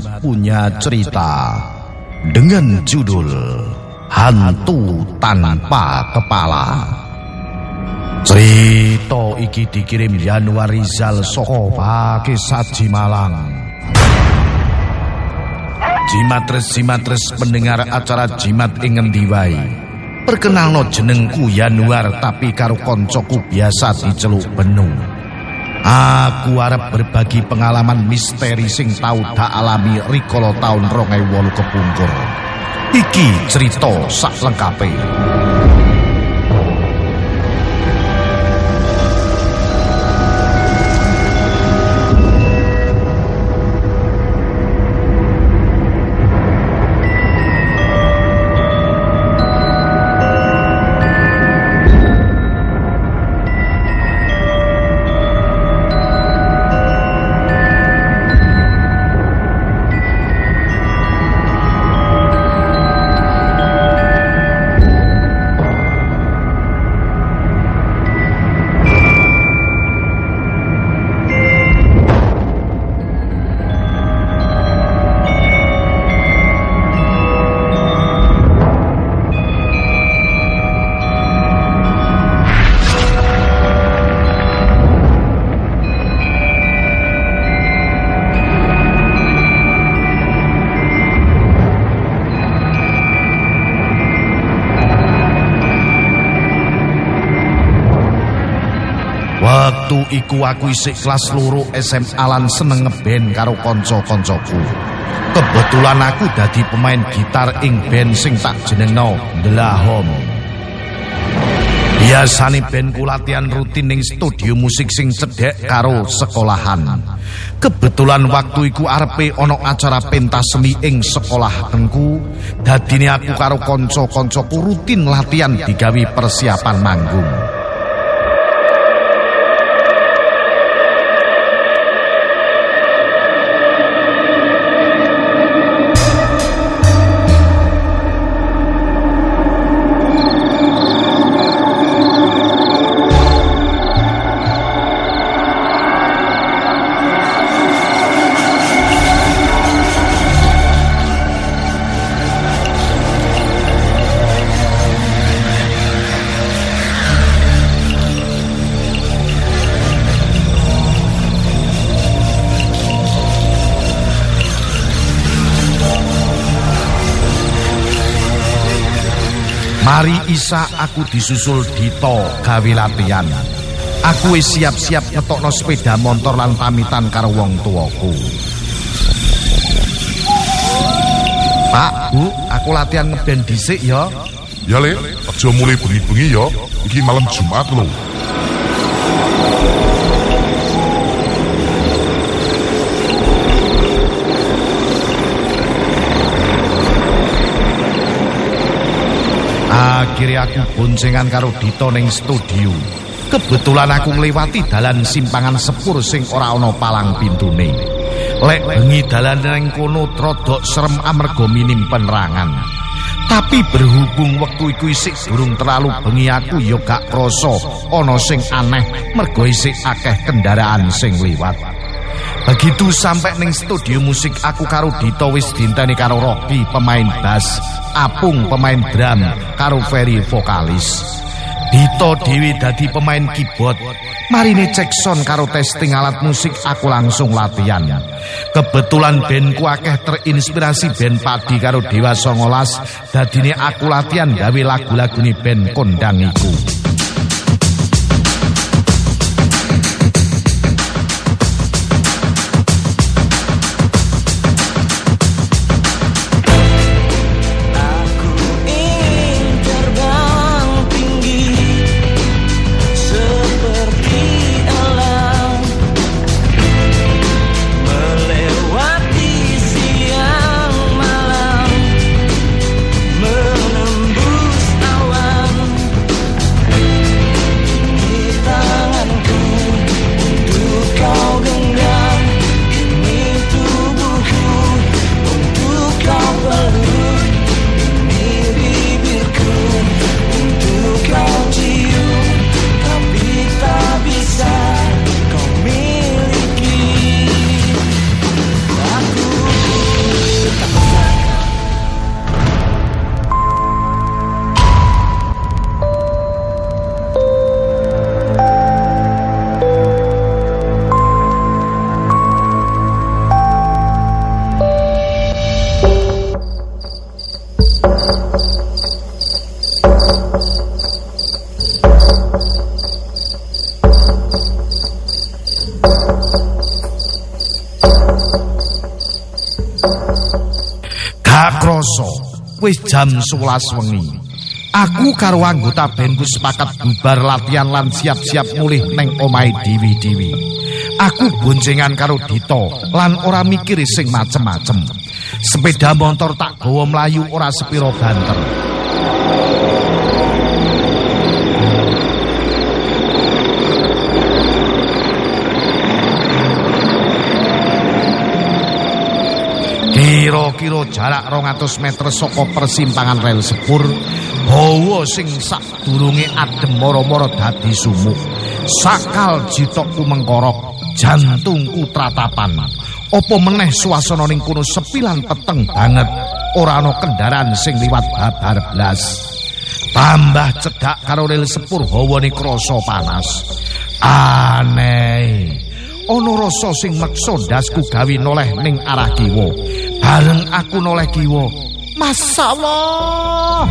Jimat punya cerita dengan judul Hantu Tanpa Kepala. Cerita iki dikirim Januari Zal Soko Pake Saji Malang. Jimatres Jimatres pendengar acara Jimat ing diwai. Perkenalno jenengku Januar tapi karo koncoku biasa diceluk Benung. Aku arep berbagi pengalaman misteri sing tau tak alami rikala taun 2008 kepungkur. Iki cerita sak lengkape. Waktu iku aku isik kelas loro SMA lan seneng ngeband karo kanca-kancaku. Kebetulan aku dadi pemain gitar ing band sing tak jenengno Delahom. Biasane bandku latihan rutin ning studio musik sing cedhek karo sekolahan. Kebetulan waktu iku arepe ana acara pentas seni ing sekolah tengku, dadine aku karo kanca-kancaku rutin latihan digawe persiapan manggung. Mari isa aku disusul Dito gawe latihan. Aku wis siap-siap ngetokno sepeda motor lan pamitan karo wong tuaku. Pak, Bu, aku latihan ngeband dhisik ya. Ya le, aja mulai bengi-bengi ya. Iki malam Jumat lho. Akhirnya aku boncengan karo Dito ning studio. Kebetulan aku ngliwati dalan simpangan sepur sing ora ana palang pintune. Lek bengi dalan nang kono trodok serem amarga minim penerangan. Tapi berhubung wektu iku isik durung terlalu bengi aku ya gak krasa ana sing aneh mergo isik akeh kendaraan sing liwat. Begitu sampai ning studio musik aku karo Dito wis dinteni karo Rocky pemain bass, Apung pemain drum, karo Ferry vokalis. Dito Dewi dadi pemain keyboard. Marine sound karo testing alat musik aku langsung latihan. Kebetulan bandku akeh terinspirasi band Padi karo Dewa Songolas. Dadine aku latihan gawe lagu-lagu ni band kondang iku. Wis jam 11 wengi. Aku karo anggota bandku sepakat bubar latihan lan siap-siap mulih neng omahe diwi-diwi. Aku boncengan karo Dito lan ora mikir sing macem-macem. Sepeda motor tak gawa mlayu ora sepiro banter. Kira-kira jarak 200 meter saka persimpangan rel sepur, hawa sing sadurunge adem moro-moro dadi sumuk. Sakal jitokku mengkorok, jantungku tratapan. Apa meneh suasana ning kono sepilan peteng banget, ora ana kendaraan sing liwat babar blas. Tambah cedak karo rel sepur hawane krasa panas. Aneh. Ana rasa sing meksa ndasku gawe noleh ning arah kiwa. Bareng aku noleh kiwa, masyaallah.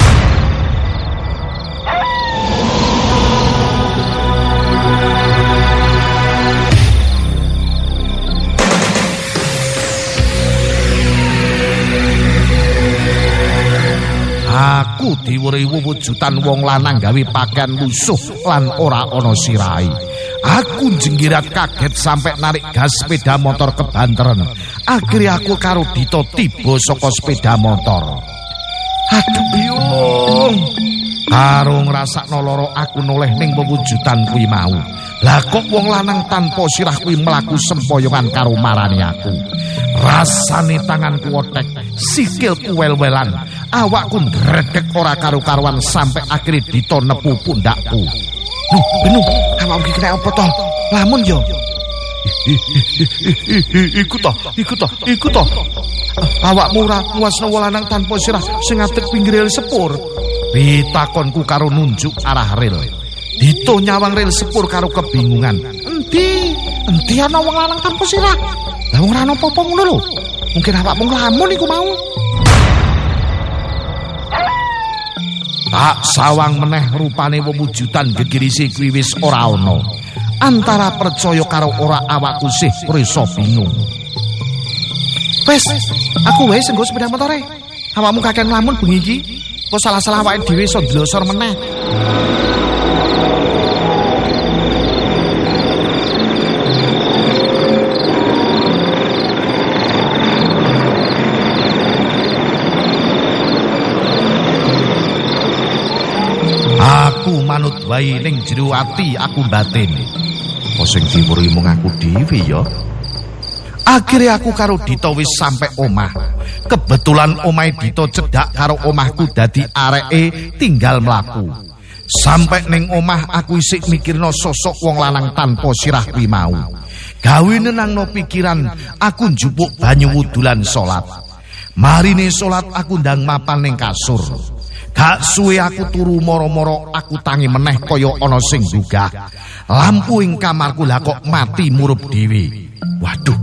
Aku diweri wujudan wong lanang gawe pakaian lusuh lan ora ana sirahe. Aku jenggirat kaget sampai narik gas sepeda motor ke banteren. Akhirnya aku karo Dito tiba sepeda motor. Aduh biung. Karo ngrasakno lara aku noleh ning wewujudan kuwi mau. Lah kok wong lanang tanpa sirah kuwi mlaku sempoyongan karo marani aku. Rasane tanganku otek, sikilku wel-welan, awakku ndredeg ora karo-karuan sampai akhirnya Dito nepu pundakku. Nuh, benuh, awakmu iki kena apa to? Lamun yo. Iku to, iku to, iku to. Awakmu ora nguasno lanang tanpa sirah sing ngadeg pinggir rel sepur. Pitakonku karo nunjuk arah rel. Dito nyawang rel sepur karo kebingungan. Endi? Endi ana wong lanang tanpa sirah? Lah wong ora apa-apa ngono lho. Mungkin awakmu nglamun iku mau. Tak sawang meneh rupane wewujudan gegirisi kuwi wis ora ana. Antara percaya karo ora awakku sih risa bingung. Wes, aku wis nggo sepeda motore. Awakmu kakek nglamun bengi iki. Kok salah-salah awake dhewe iso ndlosor meneh. Aku manut wae ning jero ati aku batin. Apa sing diwuri mung aku dhewe ya? Akhirnya aku karo Dito wis sampe omah. Kebetulan omahe Dito cedak karo omahku dadi areke tinggal mlaku. Sampai ning omah aku isik mikirno sosok wong lanang tanpa sirah mau. Gawe nenangno pikiran, aku njupuk banyu wudulan salat. Marine salat aku ndang mapan ning kasur. Gak suwe aku turu moro-moro aku tangi meneh kaya ana sing gugah. Lampu ing kamarku lah kok mati murup dhewe. Waduh,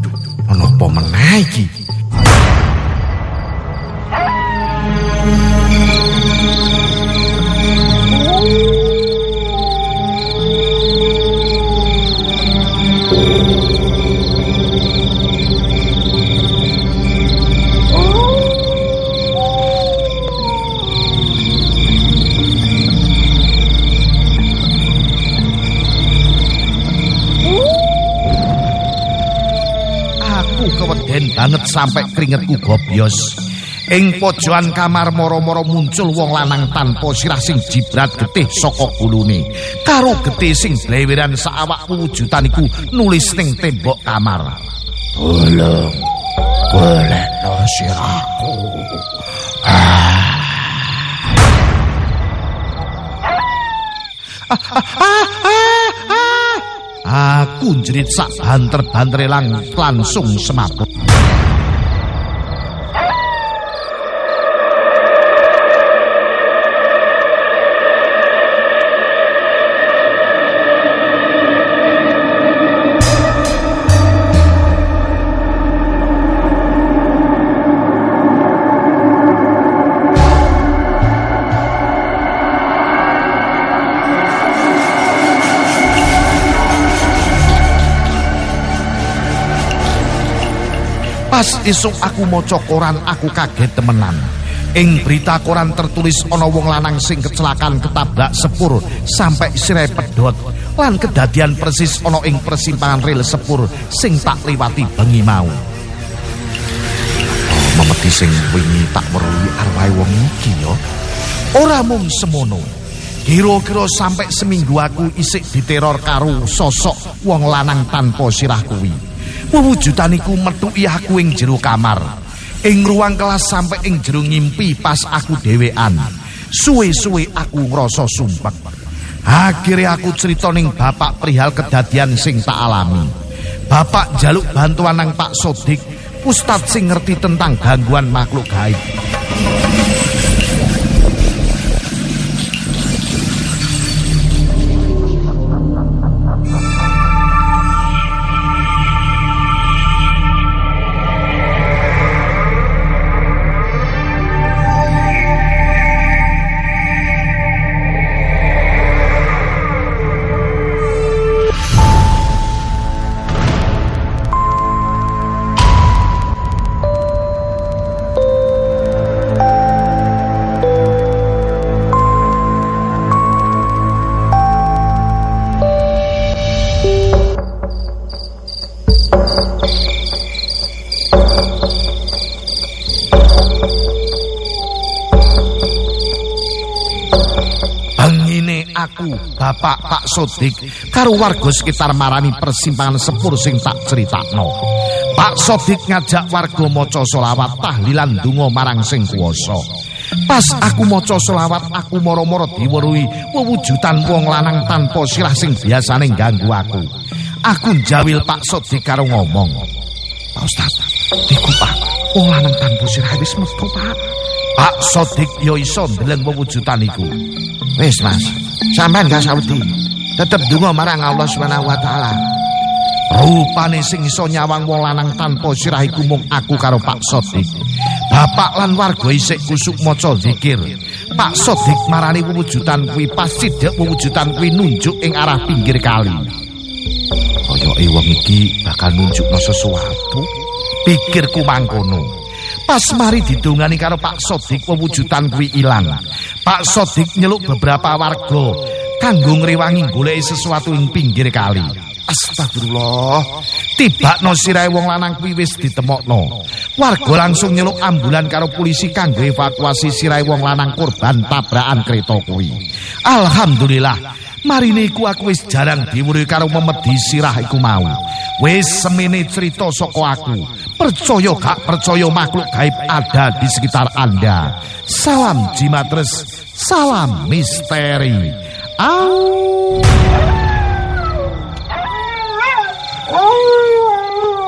ana apa meneh iki? Banget sampai keringetku gobyos. Ing pojokan kamar moro-moro muncul wong lanang tanpa sirah sing jibrat getih saka gulune. Karo getih sing bleweran saawak wujudan iku nulis ning tembok kamar. Tolong, boleh no sirahku. Aku jerit sak banter-bantere lang langsung semaput. Pas isuk aku maca koran aku kaget temenan. Ing berita koran tertulis ana wong lanang sing kecelakaan ketabrak sepur sampai sire pedhot lan kedadian persis ana ing persimpangan rel sepur sing tak liwati bengi mau. Oh, memedi sing wingi tak weruhi arwahe wong iki ya. Ora mung semono. Kira-kira sampai seminggu aku isik diteror karo sosok wong lanang tanpa sirah kuwi. Wewujudan iku metuki aku ing jero kamar. Ing ruang kelas sampai ing jero ngimpi pas aku dhewean. Suwe-suwe aku ngrasa sumpek. Akhirnya aku cerita ning bapak perihal kedadian sing tak alami. Bapak jaluk bantuan nang Pak Sodik, ustad sing ngerti tentang gangguan makhluk gaib. Bapak Pak Sodik, karo warga sekitar marani persimpangan sepur sing tak critakno. Pak Sodik ngajak warga maca selawat tahlilan donga marang sing kuwasa. Pas aku maca selawat, aku moro-moro diweruhi wewujudan wong lanang tanpa sirah sing biasane ganggu aku. Aku njawil Pak Sodik karo ngomong. Pak Ustaz, iku Pak, wong lanang tanpa sirah wis metu Pak. Pak Sodik yo iso ndeleng wewujudan iku. Wis Mas, sampean gak saudi. Tetep donga marang Allah Subhanahu wa taala. Rupane sing iso nyawang wong lanang tanpa sirah iku mung aku karo Pak Sodik. Bapak lan warga isik kusuk maca zikir. Pak Sodik marani wewujudan kuwi pas sidhek wewujudan kuwi nunjuk ing arah pinggir kali. Koyoke wong iki bakal nunjukno sesuatu. Pikirku mangkono. Pas mari didongani karo Pak Sodik wewujudan kuwi ilang. Pak Sodik nyeluk beberapa warga kanggo ngrewangi goleki sesuatu ing pinggir kali. Astagfirullah. Tibakno sirahe wong lanang kuwi wis ditemokno. Warga langsung nyeluk ambulan karo polisi kanggo evakuasi sirahe wong lanang korban tabrakan kereta kuwi. Alhamdulillah. Marine iku aku wis jarang diwuri karo memedi sirah iku mau. Wis semene cerita saka aku. Percaya kak percaya makhluk gaib ada di sekitar Anda. Salam Jimatres, salam misteri. Au.